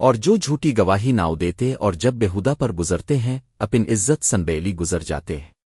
اور جو جھوٹی گواہی ناؤ دیتے اور جب بےحدہ پر گزرتے ہیں، اپن عزت سنبیلی گزر جاتے ہیں۔